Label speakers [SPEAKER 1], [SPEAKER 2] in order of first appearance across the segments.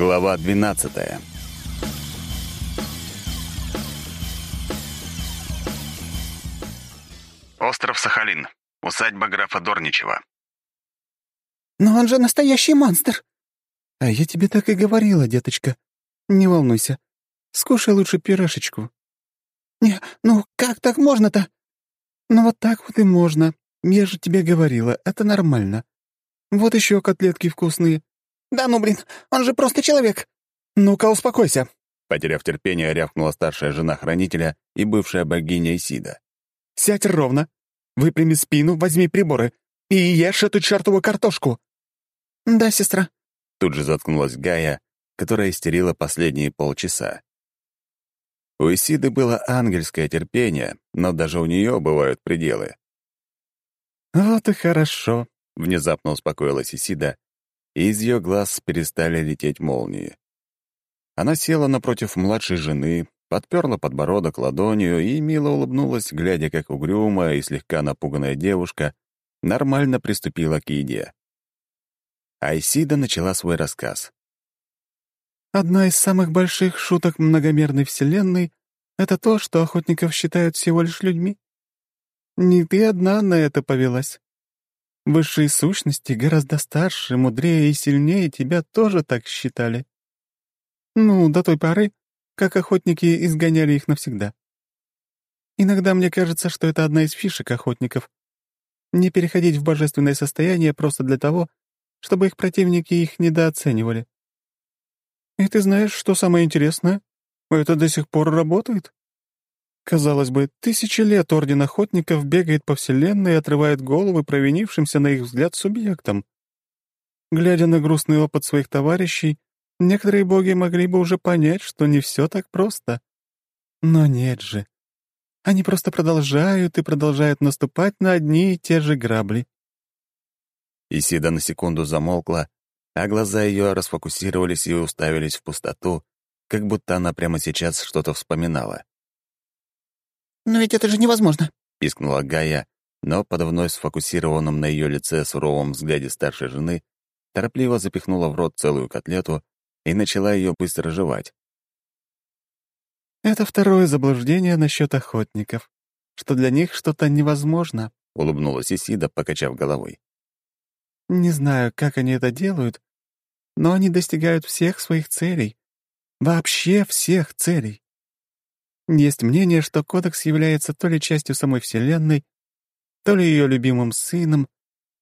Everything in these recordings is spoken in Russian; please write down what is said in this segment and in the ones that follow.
[SPEAKER 1] Глава 12 Остров Сахалин. Усадьба графа Дорничева.
[SPEAKER 2] «Но он же настоящий монстр!» «А я тебе так и говорила, деточка. Не волнуйся. Скушай лучше пирожечку». «Не, ну как так можно-то?» «Ну вот так вот и можно. Я же тебе говорила, это нормально. Вот еще котлетки вкусные».
[SPEAKER 3] «Да ну, блин, он же просто человек!»
[SPEAKER 2] «Ну-ка, успокойся!»
[SPEAKER 1] Потеряв терпение, рявкнула старшая жена хранителя и бывшая богиня Исида.
[SPEAKER 2] «Сядь ровно, выпрями спину, возьми приборы и ешь эту чертову картошку!»
[SPEAKER 3] «Да, сестра».
[SPEAKER 1] Тут же заткнулась Гая, которая истерила последние полчаса. У Исиды было ангельское терпение, но даже у нее бывают пределы.
[SPEAKER 2] «Вот и хорошо», —
[SPEAKER 1] внезапно успокоилась Исида, и из ее глаз перестали лететь молнии. Она села напротив младшей жены, подперла подбородок ладонью и мило улыбнулась, глядя, как угрюмая и слегка напуганная девушка нормально приступила к еде. Айсида начала свой рассказ.
[SPEAKER 2] «Одна из самых больших шуток многомерной вселенной — это то, что охотников считают всего лишь людьми. Не ты одна на это повелась. Высшие сущности гораздо старше, мудрее и сильнее тебя тоже так считали. Ну, до той поры, как охотники изгоняли их навсегда. Иногда мне кажется, что это одна из фишек охотников — не переходить в божественное состояние просто для того, чтобы их противники их недооценивали. И ты знаешь, что самое интересное? Это до сих пор работает. Казалось бы, тысячи лет Орден Охотников бегает по Вселенной и отрывает головы провинившимся на их взгляд субъектам. Глядя на грустный опыт своих товарищей, некоторые боги могли бы уже понять, что не все так просто. Но нет же. Они просто продолжают и продолжают наступать на одни и те же грабли.
[SPEAKER 1] Исида на секунду замолкла, а глаза ее расфокусировались и уставились в пустоту, как будто она прямо сейчас что-то вспоминала.
[SPEAKER 3] «Но ведь это же невозможно!»
[SPEAKER 1] — пискнула Гая, но под вновь сфокусированным на ее лице суровом взгляде старшей жены торопливо запихнула в рот целую котлету и начала ее быстро жевать.
[SPEAKER 2] «Это второе заблуждение насчет охотников, что для них что-то невозможно», —
[SPEAKER 1] улыбнулась Исида, покачав головой.
[SPEAKER 2] «Не знаю, как они это делают, но они достигают всех своих целей. Вообще всех целей. Есть мнение, что Кодекс является то ли частью самой Вселенной, то ли ее любимым сыном,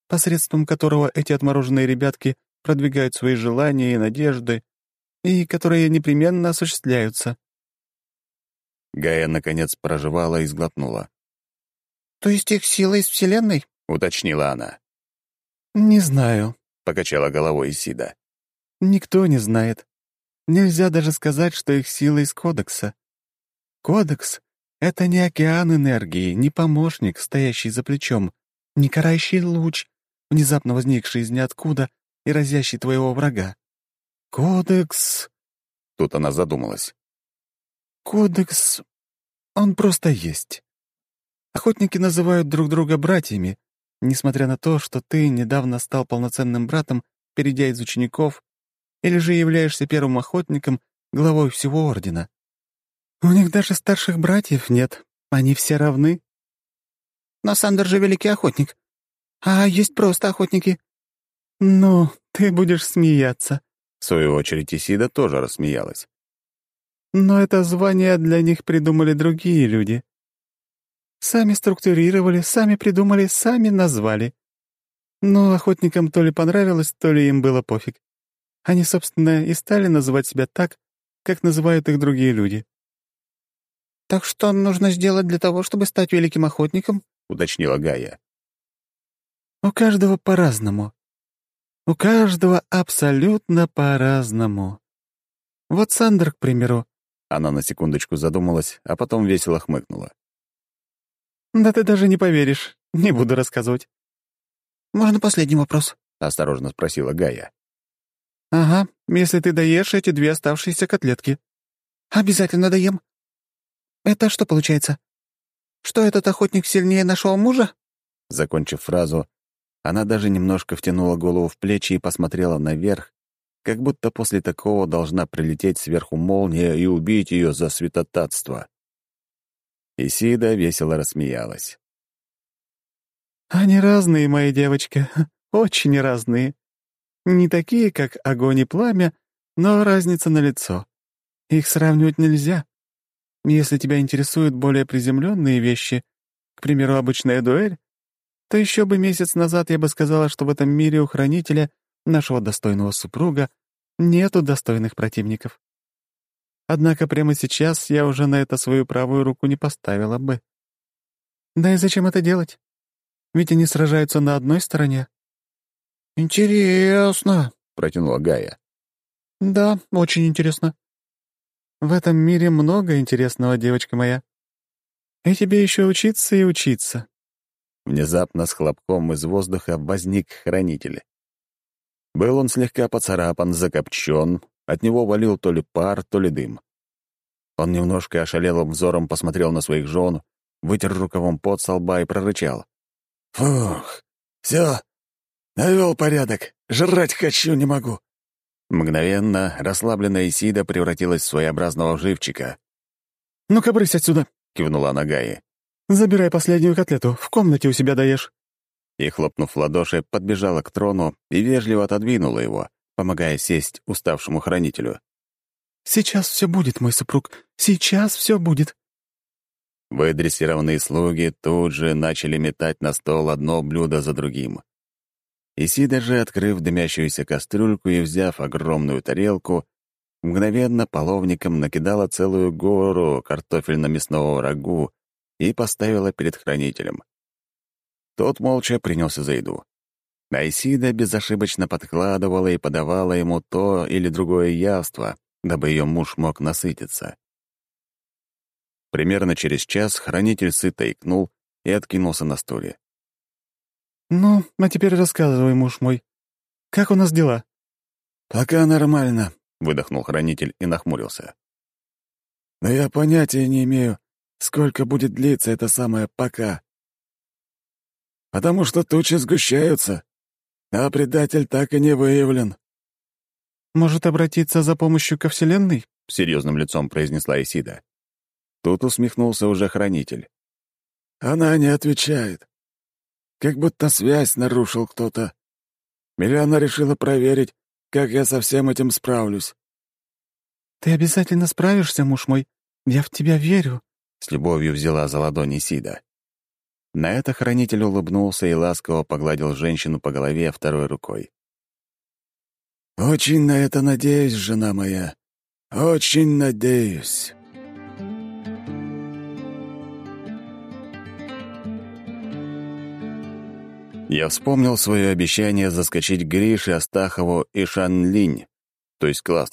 [SPEAKER 2] посредством которого эти отмороженные ребятки продвигают свои желания и надежды, и которые непременно осуществляются.
[SPEAKER 1] Гая, наконец, проживала и сглотнула.
[SPEAKER 3] «То есть их сила из Вселенной?»
[SPEAKER 1] — уточнила она.
[SPEAKER 2] «Не знаю», —
[SPEAKER 1] покачала головой Исида.
[SPEAKER 2] «Никто не знает. Нельзя даже сказать, что их сила из Кодекса. Кодекс — это не океан энергии, не помощник, стоящий за плечом, не карающий луч, внезапно возникший из ниоткуда и разящий твоего врага. Кодекс...
[SPEAKER 1] Тут она задумалась.
[SPEAKER 2] Кодекс... Он просто есть. Охотники называют друг друга братьями, несмотря на то, что ты недавно стал полноценным братом, перейдя из учеников, или же являешься первым охотником, главой всего Ордена. У них даже старших братьев нет. Они все равны.
[SPEAKER 3] Но Сандер же великий охотник. А есть просто охотники.
[SPEAKER 2] Ну, ты будешь смеяться.
[SPEAKER 1] В свою очередь Исида тоже рассмеялась.
[SPEAKER 2] Но это звание для них придумали другие люди. Сами структурировали, сами придумали, сами назвали. Но охотникам то ли понравилось, то ли им было пофиг. Они, собственно, и стали называть себя так, как называют их другие люди.
[SPEAKER 3] «Так что нужно сделать для того, чтобы стать великим охотником?»
[SPEAKER 1] — уточнила Гая.
[SPEAKER 2] «У каждого по-разному. У каждого абсолютно по-разному. Вот Сандер, к примеру».
[SPEAKER 1] Она на секундочку задумалась, а потом весело хмыкнула.
[SPEAKER 2] «Да ты даже не поверишь. Не буду рассказывать».
[SPEAKER 3] «Можно последний вопрос?»
[SPEAKER 1] — осторожно спросила Гая.
[SPEAKER 2] «Ага, если ты доешь эти две оставшиеся котлетки».
[SPEAKER 3] «Обязательно доем», «Это что получается? Что этот охотник сильнее нашего мужа?»
[SPEAKER 1] Закончив фразу, она даже немножко втянула голову в плечи и посмотрела наверх, как будто после такого должна прилететь сверху молния и убить ее за святотатство. Исида весело рассмеялась.
[SPEAKER 2] «Они разные, моя девочка, очень разные. Не такие, как огонь и пламя, но разница на лицо. Их сравнивать нельзя. Если тебя интересуют более приземленные вещи, к примеру, обычная дуэль, то еще бы месяц назад я бы сказала, что в этом мире у хранителя, нашего достойного супруга, нету достойных противников. Однако прямо сейчас я уже на это свою правую руку не поставила бы. Да и зачем это делать? Ведь они сражаются на одной стороне.
[SPEAKER 3] «Интересно», —
[SPEAKER 1] протянула Гая.
[SPEAKER 2] «Да, очень интересно. В этом мире много интересного, девочка моя. И тебе еще учиться и учиться.
[SPEAKER 1] Внезапно с хлопком из воздуха возник хранитель. Был он слегка поцарапан, закопчен, от него валил то ли пар, то ли дым. Он немножко ошалелым взором посмотрел на своих жен, вытер рукавом пот со лба и прорычал.
[SPEAKER 3] «Фух, все, навел порядок, жрать хочу, не могу».
[SPEAKER 1] Мгновенно расслабленная Исида превратилась в своеобразного живчика.
[SPEAKER 2] «Ну-ка, брысь отсюда!»
[SPEAKER 1] — кивнула она Гаи.
[SPEAKER 2] Забирай последнюю котлету, в комнате у себя даешь».
[SPEAKER 1] И, хлопнув в ладоши, подбежала к трону и вежливо отодвинула его, помогая сесть уставшему хранителю.
[SPEAKER 2] «Сейчас все будет, мой супруг, сейчас все будет».
[SPEAKER 1] Выдрессированные слуги тут же начали метать на стол одно блюдо за другим. Исида же, открыв дымящуюся кастрюльку и взяв огромную тарелку, мгновенно половником накидала целую гору картофельно-мясного рагу и поставила перед хранителем. Тот молча принялся за еду. Айсида безошибочно подкладывала и подавала ему то или другое явство, дабы ее муж мог насытиться. Примерно через час хранитель сыто икнул и откинулся на стуле.
[SPEAKER 2] «Ну, а теперь рассказывай, муж мой. Как у нас дела?»
[SPEAKER 3] «Пока нормально», —
[SPEAKER 1] выдохнул хранитель и нахмурился.
[SPEAKER 3] «Но я понятия не имею, сколько будет длиться это самое «пока». Потому что тучи сгущаются, а предатель так и не выявлен.
[SPEAKER 2] «Может, обратиться за помощью ко Вселенной?»
[SPEAKER 1] — серьезным лицом произнесла Исида. Тут усмехнулся уже хранитель.
[SPEAKER 3] «Она не отвечает. Как будто связь нарушил кто-то. Или она решила проверить, как я со всем этим справлюсь».
[SPEAKER 2] «Ты обязательно справишься, муж мой. Я в тебя верю»,
[SPEAKER 1] с любовью взяла за ладони Сида. На это хранитель улыбнулся и ласково погладил женщину по голове второй рукой.
[SPEAKER 3] «Очень на это надеюсь, жена моя. Очень надеюсь».
[SPEAKER 1] Я вспомнил свое обещание заскочить к Грише, Астахову и Шанлинь, то есть к.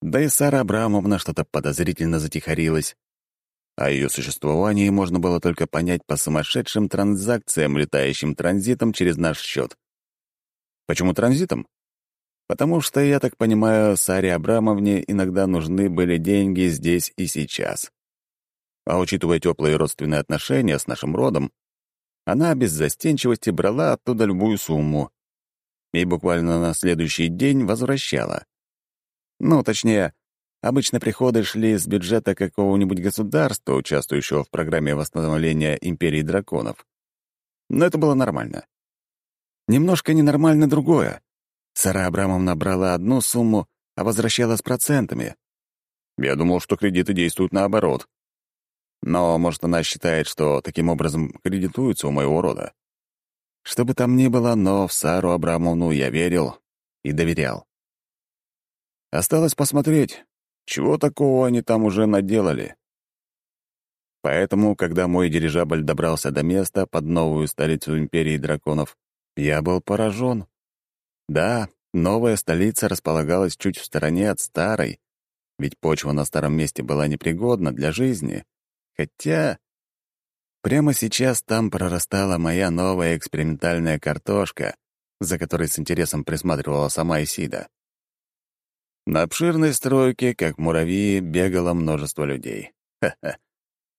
[SPEAKER 1] Да и Сара Абрамовна что-то подозрительно затихарилась. О ее существовании можно было только понять по сумасшедшим транзакциям, летающим транзитом через наш счет. Почему транзитом? Потому что, я так понимаю, Саре Абрамовне иногда нужны были деньги здесь и сейчас. А учитывая теплые родственные отношения с нашим родом, она без застенчивости брала оттуда любую сумму и буквально на следующий день возвращала. Ну, точнее, Обычно приходы шли с бюджета какого-нибудь государства, участвующего в программе восстановления империи драконов. Но это было нормально. Немножко ненормально другое. Сара Абрамовна брала одну сумму, а возвращала с процентами. Я думал, что кредиты действуют наоборот. Но, может, она считает, что таким образом кредитуются у моего рода. Что бы там ни было, но в Сару Абрамовну я верил и доверял. Осталось посмотреть, чего такого они там уже наделали? Поэтому, когда мой дирижабль добрался до места под новую столицу Империи Драконов, я был поражен. Да, новая столица располагалась чуть в стороне от старой, ведь почва на старом месте была непригодна для жизни. Хотя прямо сейчас там прорастала моя новая экспериментальная картошка, за которой с интересом присматривала сама Исида. На обширной стройке, как муравьи, бегало множество людей. Ха-ха.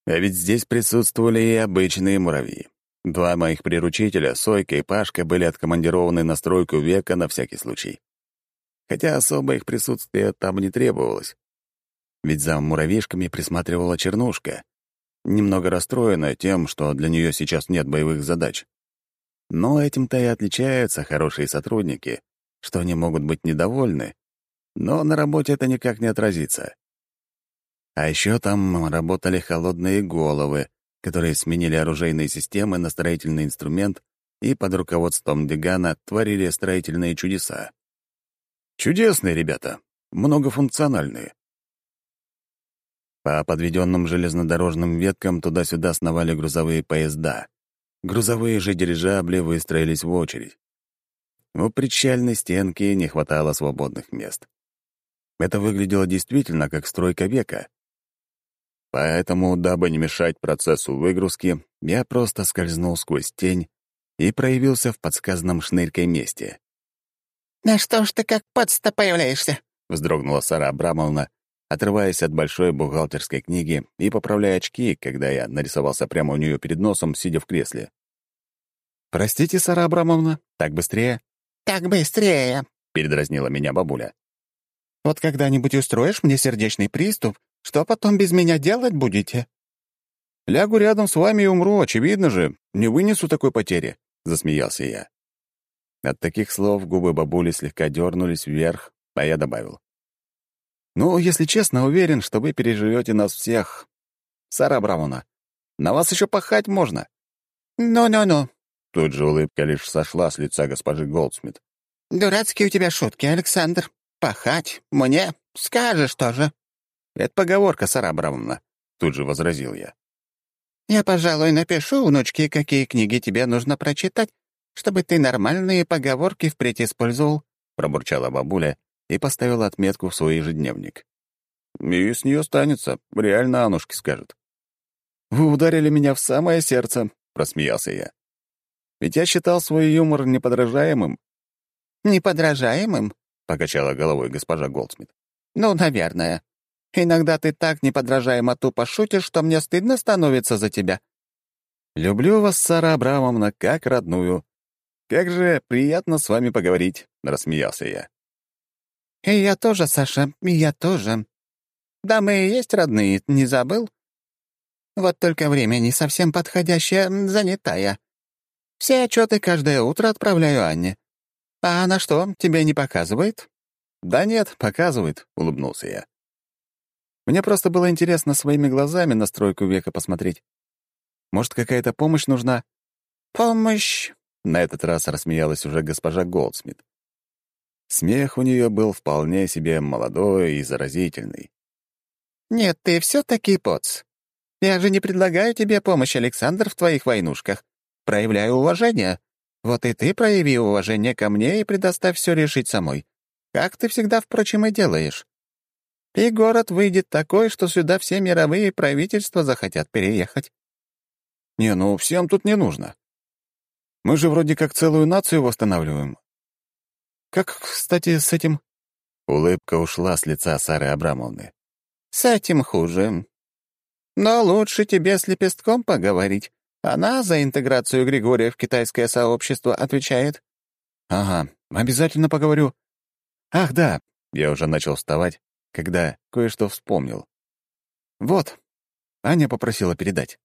[SPEAKER 1] А ведь здесь присутствовали и обычные муравьи. Два моих приручителя, Сойка и Пашка, были откомандированы на стройку века на всякий случай. хотя особо их присутствие там не требовалось. Ведь за муравьишками присматривала Чернушка, немного расстроенная тем, что для нее сейчас нет боевых задач. Но этим-то и отличаются хорошие сотрудники, что они могут быть недовольны, но на работе это никак не отразится. А еще там работали холодные головы, которые сменили оружейные системы на строительный инструмент и под руководством Дегана творили строительные чудеса. Чудесные ребята, многофункциональные. По подведенным железнодорожным веткам туда-сюда сновали грузовые поезда. Грузовые же дирижабли выстроились в очередь. У причальной стенки не хватало свободных мест. Это выглядело действительно как стройка века. Поэтому, дабы не мешать процессу выгрузки, я просто скользнул сквозь тень и проявился в подсказанном шнырькой месте.
[SPEAKER 4] «На что ж ты как подста появляешься?»
[SPEAKER 1] — вздрогнула Сара Абрамовна, отрываясь от большой бухгалтерской книги и поправляя очки, когда я нарисовался прямо у нее перед носом, сидя в кресле. «Простите, Сара Абрамовна, так быстрее?»
[SPEAKER 4] «Так быстрее», —
[SPEAKER 1] передразнила меня бабуля.
[SPEAKER 2] «Вот когда-нибудь устроишь мне сердечный приступ, что потом без меня делать будете?»
[SPEAKER 1] «Лягу рядом с вами и умру, очевидно же. Не вынесу такой потери», — засмеялся я. От таких слов губы бабули слегка дернулись вверх, а я добавил. «Ну, если честно, уверен, что вы переживете нас всех. Сара Абрамовна, на вас еще пахать можно».
[SPEAKER 4] «Ну-ну-ну», —
[SPEAKER 1] тут же улыбка лишь сошла с лица госпожи Голдсмит.
[SPEAKER 4] «Дурацкие у тебя шутки, Александр. Пахать? Мне? Скажешь тоже».
[SPEAKER 1] «Это поговорка, Сара Абрамовна», — тут же возразил я.
[SPEAKER 4] «Я, пожалуй, напишу, внучке, какие книги тебе нужно прочитать, чтобы ты нормальные поговорки впредь использовал», —
[SPEAKER 1] пробурчала бабуля и поставила отметку в свой ежедневник. «И с нее станется, реально Анушке скажет». «Вы ударили меня в самое сердце», — просмеялся я. «Ведь я считал свой юмор неподражаемым».
[SPEAKER 4] «Неподражаемым?»
[SPEAKER 1] — покачала головой госпожа Голдсмит.
[SPEAKER 4] «Ну, наверное. Иногда ты так неподражаемо тупо шутишь, что мне стыдно становится за тебя».
[SPEAKER 1] «Люблю вас, Сара Абрамовна, как родную. Как же приятно с вами поговорить», — рассмеялся я.
[SPEAKER 4] «И я тоже, Саша, и я тоже. Да мы и есть родные, не забыл? Вот только время не совсем подходящее, занятая. Все отчеты каждое утро отправляю Анне. А она что, тебе не показывает?»
[SPEAKER 1] «Да нет, показывает», — улыбнулся я. Мне просто было интересно своими глазами на стройку века посмотреть. Может, какая-то помощь нужна?»
[SPEAKER 4] «Помощь?»
[SPEAKER 1] — на этот раз рассмеялась уже госпожа Голдсмит. Смех у нее был вполне себе молодой и заразительный.
[SPEAKER 4] «Нет, ты все-таки поц. Я же не предлагаю тебе помощь, Александр, в твоих войнушках. Проявляю уважение. Вот и ты прояви уважение ко мне и предоставь все решить самой. Как ты всегда, впрочем, и делаешь. И город выйдет такой, что сюда все мировые правительства захотят переехать.
[SPEAKER 1] Не, ну всем тут не нужно. Мы же вроде как целую нацию восстанавливаем. Как, кстати, с этим...» Улыбка ушла с лица Сары Абрамовны.
[SPEAKER 4] «С этим хуже. Но лучше тебе с Лепестком поговорить. Она за интеграцию Григория в китайское сообщество отвечает».
[SPEAKER 1] «Ага, обязательно поговорю. Ах, да, я уже начал вставать, когда кое-что вспомнил. Вот, Аня попросила передать.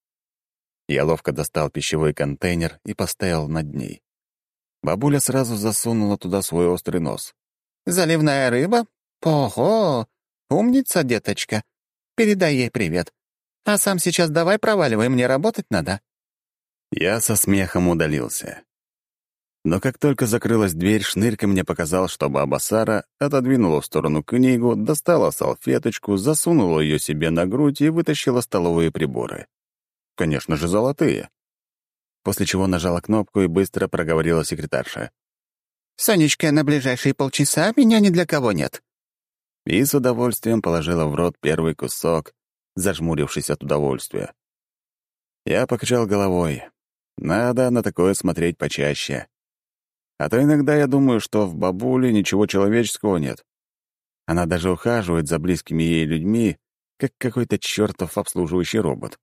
[SPEAKER 1] Я ловко достал пищевой контейнер и поставил над ней. Бабуля сразу засунула туда свой острый нос.
[SPEAKER 4] «Заливная рыба? Ого! Умница, деточка. Передай ей привет. А сам сейчас давай проваливай, мне работать надо».
[SPEAKER 1] Я со смехом удалился. Но как только закрылась дверь, Шнырька мне показал, что баба Сара отодвинула в сторону книгу, достала салфеточку, засунула ее себе на грудь и вытащила столовые приборы. Конечно же, золотые. После чего нажала кнопку и быстро проговорила секретарша.
[SPEAKER 4] «Сонечка, на ближайшие полчаса меня ни для кого нет».
[SPEAKER 1] И с удовольствием положила в рот первый кусок, зажмурившись от удовольствия. Я покачал головой. Надо на такое смотреть почаще. А то иногда я думаю, что в бабуле ничего человеческого нет. Она даже ухаживает за близкими ей людьми, как какой-то чертов обслуживающий робот.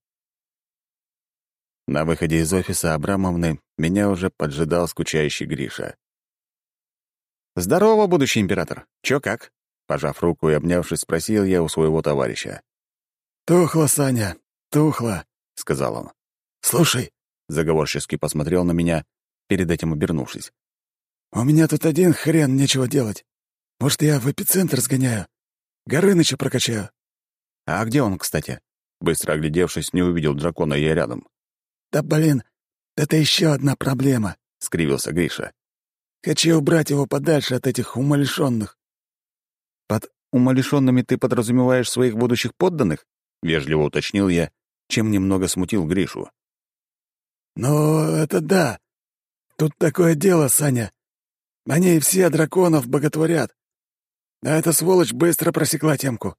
[SPEAKER 1] На выходе из офиса Абрамовны меня уже поджидал скучающий Гриша. «Здорово, будущий император. Чё как?» Пожав руку и обнявшись, спросил я у своего товарища.
[SPEAKER 3] «Тухло, Саня, тухло», — сказал он. «Слушай», — заговорчески посмотрел на меня, перед этим обернувшись. «У меня тут один хрен, нечего делать. Может, я в эпицентр сгоняю? Горыныча прокачаю».
[SPEAKER 1] «А где он, кстати?» Быстро оглядевшись, не увидел дракона я рядом.
[SPEAKER 3] «Да блин, это еще одна проблема», — скривился Гриша. «Хочу убрать его подальше от этих умалишенных».
[SPEAKER 1] «Под умалишенными ты подразумеваешь своих будущих подданных?» — вежливо уточнил я, чем немного смутил Гришу.
[SPEAKER 3] «Ну, это да. Тут такое дело, Саня. Они все драконов боготворят. А эта сволочь быстро просекла темку.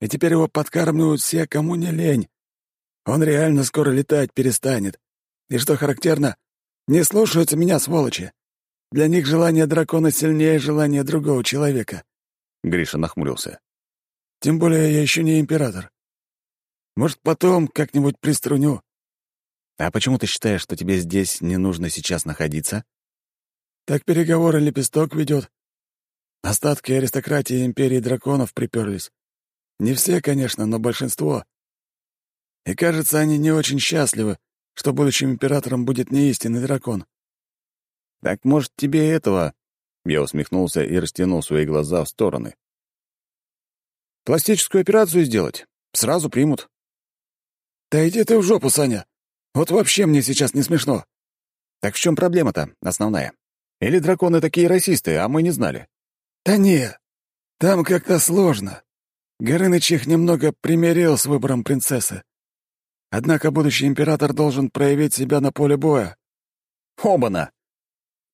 [SPEAKER 3] И теперь его подкармливают все, кому не лень. Он реально скоро летать перестанет. И что характерно, не слушаются меня, сволочи. Для них желание дракона сильнее желания другого человека.
[SPEAKER 1] Гриша нахмурился.
[SPEAKER 3] Тем более я еще не император. Может, потом как-нибудь приструню.
[SPEAKER 1] А почему ты считаешь, что тебе здесь не нужно сейчас находиться?
[SPEAKER 3] Так переговоры лепесток ведет. Остатки аристократии империи драконов приперлись. Не все, конечно, но большинство. И кажется, они не очень счастливы, что будущим императором будет не истинный дракон.
[SPEAKER 1] Так, может, тебе этого... Я усмехнулся и растянул свои глаза в стороны. Пластическую операцию сделать. Сразу примут.
[SPEAKER 3] Да иди ты в жопу, Саня. Вот вообще мне сейчас не смешно.
[SPEAKER 1] Так в чем проблема-то основная? Или драконы такие расисты, а мы не знали?
[SPEAKER 3] Да не, там как-то сложно. Горыныч их немного примирил с выбором принцессы. Однако будущий император должен проявить себя на поле боя.
[SPEAKER 1] Обана!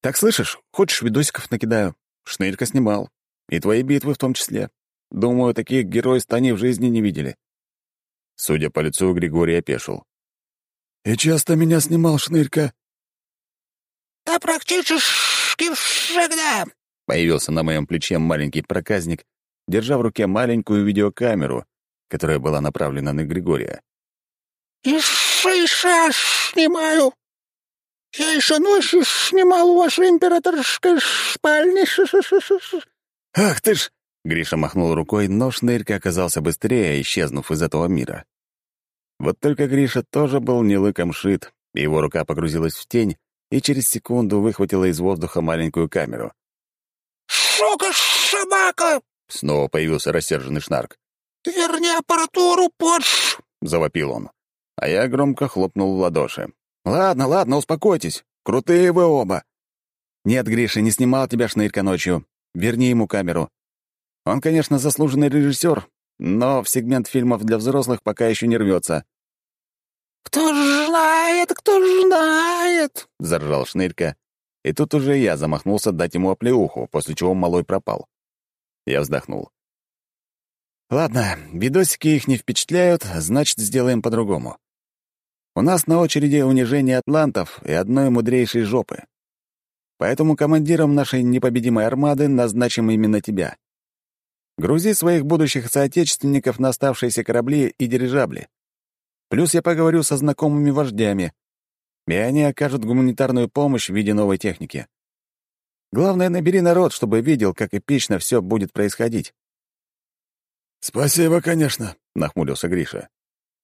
[SPEAKER 1] Так слышишь, хочешь, видосиков накидаю? Шнырька снимал. И твои битвы в том числе. Думаю, таких геройств они в жизни не видели. Судя по лицу, Григорий опешил.
[SPEAKER 3] «И часто меня снимал Шнырька?»
[SPEAKER 5] «Да практически всегда!»
[SPEAKER 1] Появился на моем плече маленький проказник держа в руке маленькую видеокамеру, которая была направлена на Григория.
[SPEAKER 5] «И сейчас снимаю. Я еще ночью снимал у вашей императорской спальни.
[SPEAKER 3] Ах ты ж!»
[SPEAKER 1] Гриша махнул рукой, но шнырька оказался быстрее, исчезнув из этого мира. Вот только Гриша тоже был не лыком шит, его рука погрузилась в тень и через секунду выхватила из воздуха маленькую камеру.
[SPEAKER 5] «Сука, собака!»
[SPEAKER 1] Снова появился рассерженный Шнарк.
[SPEAKER 5] «Верни аппаратуру, подж!»
[SPEAKER 1] — завопил он. А я громко хлопнул в ладоши. «Ладно, ладно, успокойтесь. Крутые вы оба. Нет, Гриша, не снимал тебя шнырька ночью. Верни ему камеру. Он, конечно, заслуженный режиссер, но в сегмент фильмов для взрослых пока еще не рвется.
[SPEAKER 5] «Кто знает, кто знает!»
[SPEAKER 1] — заржал шнырька. И тут уже я замахнулся дать ему оплеуху, после чего малой пропал. Я вздохнул. Ладно, видосики их не впечатляют, значит, сделаем по-другому. У нас на очереди унижение атлантов и одной мудрейшей жопы. Поэтому командиром нашей непобедимой армады назначим именно тебя. Грузи своих будущих соотечественников на оставшиеся корабли и дирижабли. Плюс я поговорю со знакомыми вождями, и они окажут гуманитарную помощь в виде новой техники. Главное, набери народ, чтобы видел, как эпично все будет происходить.
[SPEAKER 3] «Спасибо, конечно», — нахмурился Гриша.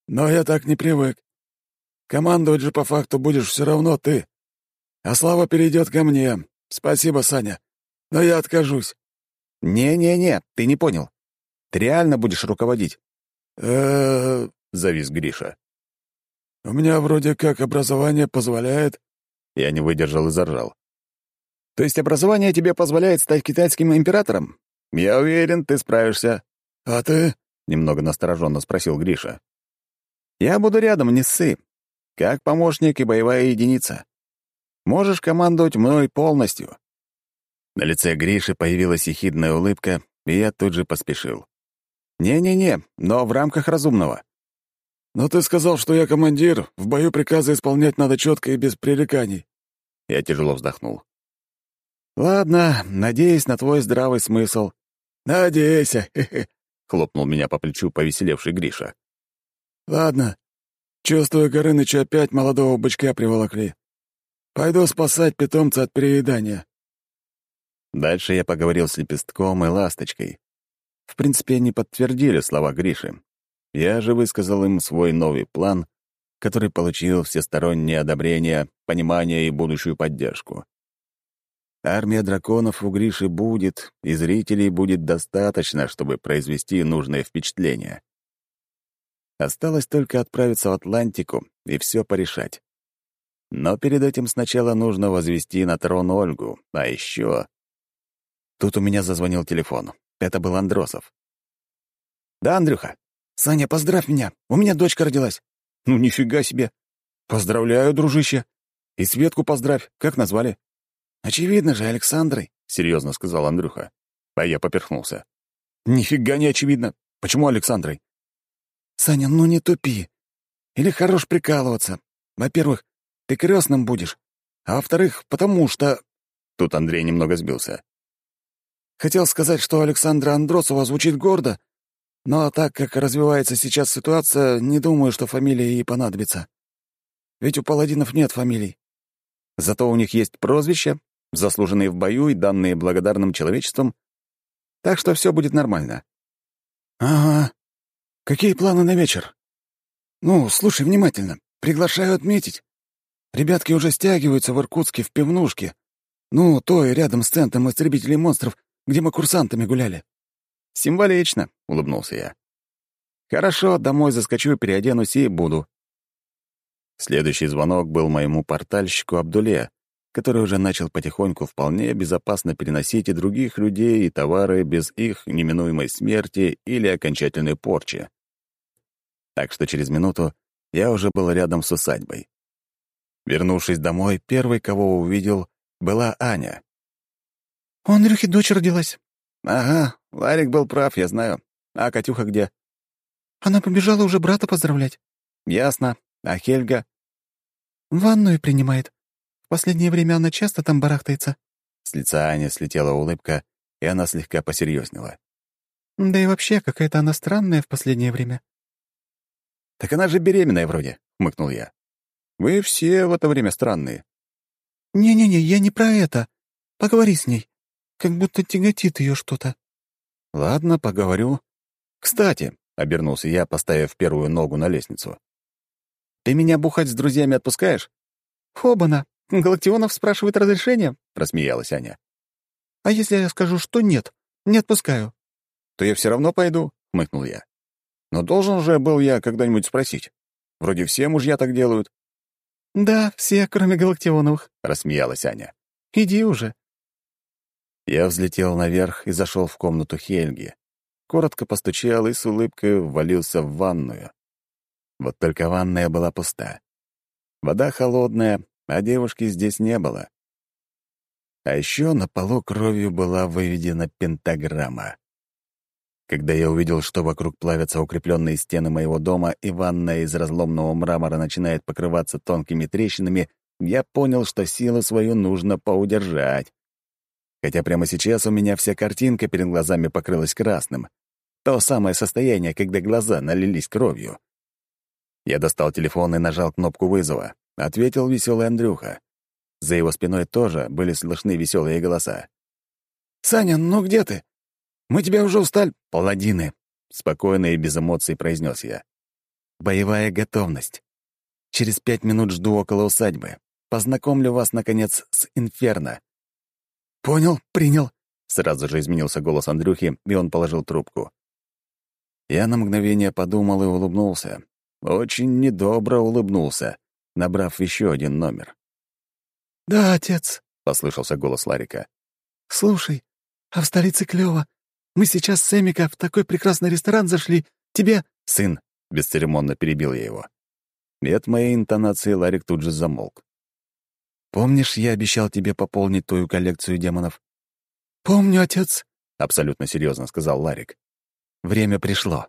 [SPEAKER 3] «Но я так не привык. Командовать же по факту будешь все равно ты. А слава перейдет ко мне. Спасибо, Саня. Но я откажусь».
[SPEAKER 1] «Не-не-не, ты не понял. Ты реально будешь руководить?»
[SPEAKER 3] «Э-э-э...»
[SPEAKER 1] завис Гриша.
[SPEAKER 3] «У меня вроде как образование позволяет...»
[SPEAKER 1] Я не выдержал и заржал. То есть образование тебе позволяет стать китайским императором? Я уверен, ты справишься.
[SPEAKER 3] А ты?
[SPEAKER 1] Немного настороженно спросил Гриша. Я буду рядом, не ссы. Как помощник и боевая единица. Можешь командовать мной полностью. На лице Гриши появилась ехидная улыбка, и я тут же поспешил. «Не-не-не, но в рамках разумного».
[SPEAKER 3] «Но ты сказал, что я командир. В бою приказы исполнять надо четко и без пререканий».
[SPEAKER 1] Я тяжело вздохнул. «Ладно, надеюсь на твой здравый смысл».
[SPEAKER 3] «Надейся!»
[SPEAKER 1] — хлопнул меня по плечу повеселевший Гриша.
[SPEAKER 3] «Ладно. Чувствую, Горынычу опять молодого бычка приволокли. Пойду спасать питомца от переедания».
[SPEAKER 1] Дальше я поговорил с Лепестком и Ласточкой. В принципе, они подтвердили слова Гриши. Я же высказал им свой новый план, который получил всестороннее одобрение, понимание и будущую поддержку. Армия драконов у Гриши будет, и зрителей будет достаточно, чтобы произвести нужное впечатление. Осталось только отправиться в Атлантику и все порешать. Но перед этим сначала нужно возвести на трон Ольгу, а еще... Тут у меня зазвонил телефон. Это был Андросов. «Да, Андрюха. Саня, поздравь меня. У меня дочка родилась». «Ну, нифига себе. Поздравляю, дружище. И Светку поздравь. Как назвали?»
[SPEAKER 3] «Очевидно же, Александрой», —
[SPEAKER 1] серьезно сказал Андрюха. А я поперхнулся. «Нифига не очевидно. Почему Александрой?»
[SPEAKER 3] «Саня, ну не тупи. Или хорош прикалываться. Во-первых, ты крестным будешь. А во-вторых, потому что...»
[SPEAKER 1] Тут Андрей немного сбился.
[SPEAKER 3] Хотел сказать, что Александра Андросова звучит гордо, но так как развивается сейчас ситуация, не думаю, что фамилия ей понадобится. Ведь у паладинов нет фамилий.
[SPEAKER 1] Зато у них есть прозвища, заслуженные в бою и данные благодарным человечеством. Так что все будет нормально.
[SPEAKER 3] Ага. Какие планы на вечер? Ну, слушай внимательно. Приглашаю отметить. Ребятки уже стягиваются в Иркутске в пивнушке. Ну, той рядом с центром истребителей монстров, где мы курсантами гуляли.
[SPEAKER 1] «Символично», — улыбнулся я. «Хорошо, домой заскочу, переоденусь и буду». Следующий звонок был моему портальщику Абдуле, который уже начал потихоньку вполне безопасно переносить и других людей, и товары без их неминуемой смерти или окончательной порчи. Так что через минуту я уже был рядом с усадьбой. Вернувшись домой, первой, кого увидел, была Аня.
[SPEAKER 2] «У Андрюхи дочь родилась».
[SPEAKER 1] «Ага, Ларик был прав, я знаю. А Катюха где?»
[SPEAKER 2] «Она побежала уже брата поздравлять».
[SPEAKER 1] «Ясно. А Хельга?»
[SPEAKER 2] «Ванную принимает. В последнее время она часто там барахтается».
[SPEAKER 1] С лица Ани слетела улыбка, и она слегка посерьезнела.
[SPEAKER 2] «Да и вообще, какая-то она странная в последнее время».
[SPEAKER 1] «Так она же беременная вроде», — хмыкнул я. «Вы все в это время странные».
[SPEAKER 2] «Не-не-не, я не про это. Поговори с ней. Как будто тяготит ее что-то».
[SPEAKER 1] «Ладно, поговорю. Кстати», — обернулся я, поставив первую ногу на лестницу. «Ты меня бухать с друзьями отпускаешь?»
[SPEAKER 2] «Хобана, Галактионов спрашивает разрешения?»
[SPEAKER 1] — рассмеялась Аня.
[SPEAKER 2] «А если я скажу, что нет, не отпускаю?»
[SPEAKER 1] «То я все равно пойду», — хмыкнул я. «Но должен же был я когда-нибудь спросить. Вроде все мужья так делают».
[SPEAKER 2] «Да, все, кроме Галактионовых», —
[SPEAKER 1] рассмеялась Аня.
[SPEAKER 2] «Иди уже».
[SPEAKER 1] Я взлетел наверх и зашел в комнату Хельги. Коротко постучал и с улыбкой ввалился в ванную. Вот только ванная была пуста. Вода холодная, а девушки здесь не было. А еще на полу кровью была выведена пентаграмма. Когда я увидел, что вокруг плавятся укрепленные стены моего дома и ванная из разломного мрамора начинает покрываться тонкими трещинами, я понял, что силу свою нужно поудержать. Хотя прямо сейчас у меня вся картинка перед глазами покрылась красным. То самое состояние, когда глаза налились кровью. Я достал телефон и нажал кнопку вызова. Ответил веселый Андрюха. За его спиной тоже были слышны веселые голоса.
[SPEAKER 3] «Саня, ну где ты? Мы тебя уже устали...»
[SPEAKER 1] «Паладины», — спокойно и без эмоций произнес я. «Боевая готовность. Через пять минут жду около усадьбы. Познакомлю вас, наконец, с Инферно.
[SPEAKER 3] «Понял, принял».
[SPEAKER 1] Сразу же изменился голос Андрюхи, и он положил трубку. Я на мгновение подумал и улыбнулся. Очень недобро улыбнулся, набрав еще один номер.
[SPEAKER 2] «Да, отец», —
[SPEAKER 1] послышался голос Ларика.
[SPEAKER 2] «Слушай, а в столице клёво. Мы сейчас с Эмика в такой прекрасный ресторан зашли. Тебе...»
[SPEAKER 1] «Сын», — бесцеремонно перебил я его. И от моей интонации Ларик тут же замолк. Помнишь, я обещал тебе пополнить твою коллекцию демонов?»
[SPEAKER 2] «Помню, отец», —
[SPEAKER 1] абсолютно серьезно сказал Ларик. «Время пришло.